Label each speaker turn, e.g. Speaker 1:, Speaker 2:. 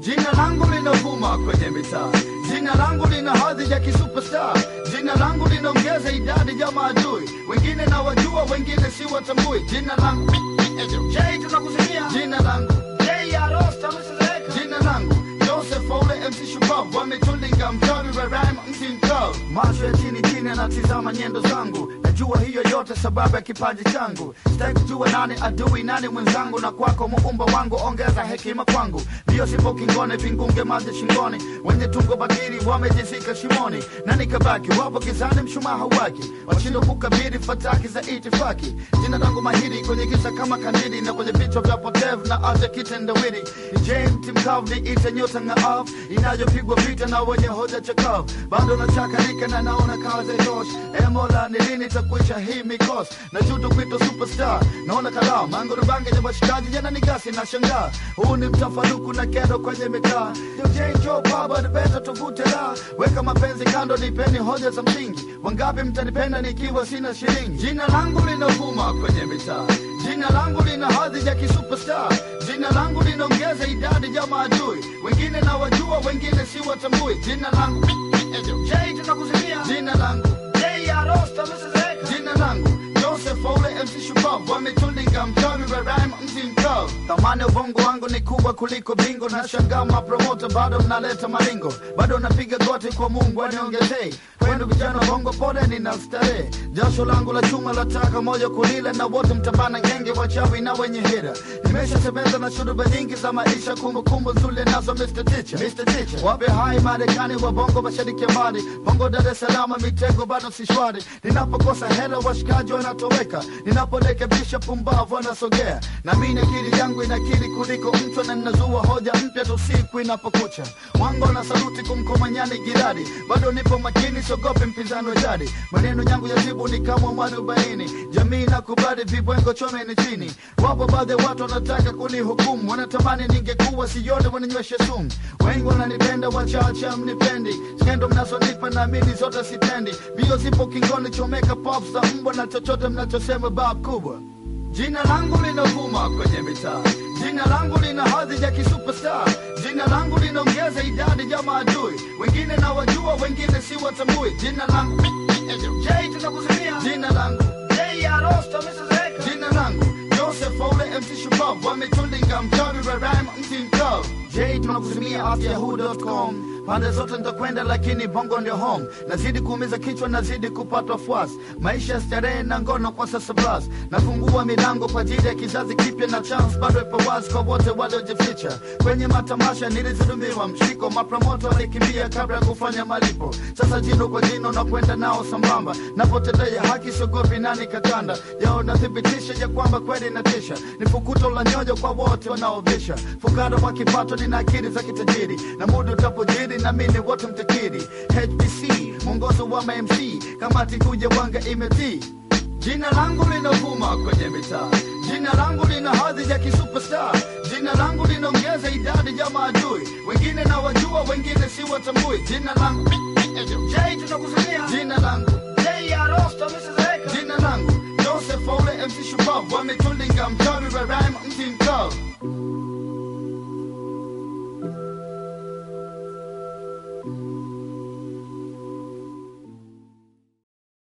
Speaker 1: Jina langu linavuma kwenye mitaa, jina langu lina hadhi ya kisuperstar, jina langu linaongeza idadi ya maadui, wengine na wajua, wengine si watambui. Jina langu Jay, tunakusimia jina langu Jay Arosta, msizeeka jina langu Joseph Ole MC Shupavu wametulinga mchawi wa rhyme mti mkavu, macho ya chini chini anatizama nyendo zangu, najua hiyo yote sababu ya kipaji changu. Sitaki kujua nani adui nani mwenzangu, na kwako muumba wangu, ongeza hekima kwangu. Mbio sipo kingone, vingunge maji shingoni, wenye tungo bakiri wamejizika shimoni, na nikabaki wapo kizani, mshumaa hauwaki, washindwa kukabili fataki za itifaki. Jina langu mahiri kwenye giza kama kandili, na kwenye vichwa vya potevu na aja kitendawili. Ni James mkavu, ni ite nyota ng'aavu inayopigwa vita na wenye hoja chakavu, bado nachakarika na naona kazi haitoshi. E Mola, ni lini takwisha hii mikosi? na chuto kwito superstar, naona kalaa mangorubange ya washikaji jana ni gasi na shangaa. Huu ni mtafaruku na kero kwenye mitaa. DJ Joe Baba ni beta tuvute la weka mapenzi kando, nipeni hoja za msingi. Wangapi mtanipenda nikiwa sina shilingi? Jina langu linavuma kwenye mitaa, jina langu lina hadhi ya kisuperstar, jina langu linaongeza idadi ya maadui, wengine na wajua, wengine si watambui. Jina langu mkavu. Thamani ya ni kubwa kuliko bingo, na shangaa mapromota bado mnaleta malingo, bado napiga goti kwa Mungu aniongezee kwenu vijana bongo, pole nina starehe, jasho langu la chuma la taka moja kulila, na wote mtabana ngenge, wachawi na wenye hira. Nimeshasemeza na shuruba nyingi za maisha, kumbukumbu nzuri nazo Mr. Teacher, Mr. Teacher. Wape hai Marekani wa bongo mashariki ya mbali, bongo Dar es Salaam, mitego bado si shwari. Ninapokosa hela washikaji wanatoweka, ninaporekebisha pumbavu wanasogea, na mimi akili yangu inakili kuliko mchwa, na ninazua hoja mpya tu siku inapokucha. Wango na saluti kumkomanyani giradi bado nipo makini, siogopi mpinzano jadi. Maneno yangu ya jibu ni kama mwarobaini, jamii na kubali vibwengo chome ni chini. Wapo baadhi ya watu wanataka kunihukumu, wanatamani ningekuwa sione wananyweshe sumu. Wengi wananipenda, wachache mnipendi, skendo mnazonipa naamini zote sitendi. Bio zipo kingoni, chomeka pop za mbwa na chochote mnachosema bab kubwa. Jina langu linavuma kwenye mitaa, jina langu lina hadhi ya kisuperstar, jina langu linaongeza idadi ya maadui, wengine na wajua, wengine si watambui. Jina langu Jay, tunakuzimia jina langu Arosta, zeka jina langu Joseph Ole MC Shupavu wametulinga mchawi wa rhyme mti mkavu. Jay, tunakusimia at yahoo.com pande zote nitakwenda, lakini bongo ndio home. Nazidi kuumiza kichwa, nazidi kupatwa fuasi, maisha ya starehe na ngono kwa sasa blas. Nafungua milango kwa ajili ya kizazi kipya, na chance bado ipo wazi kwa wote waliojificha kwenye matamasha. Nilizulumiwa mshiko, mapromoto walikimbia kabla ya kufanya malipo. Sasa jino kwa jino nakwenda nao sambamba, napotendea haki siogopi nani kakanda yao, nathibitisha ya kwamba kweli natisha. Ni fukuto la nyojo kwa wote wanaobisha, fukara wa kipato, nina akili za kitajiri, na muda utapojiri na mimi wote mtakiri. HBC mwongozo wa MMC kamati kuja wanga imetii. Jina langu linavuma kwenye mitaa, jina langu lina hadhi ya kisuperstar, jina langu linaongeza idadi ya maadui, wengine na wajua, wengine si watambui. Jina langu Jay, tunakusania jina langu Jay Arosta, msizeeka jina langu Joseph Ole MC Shupavu wametulinga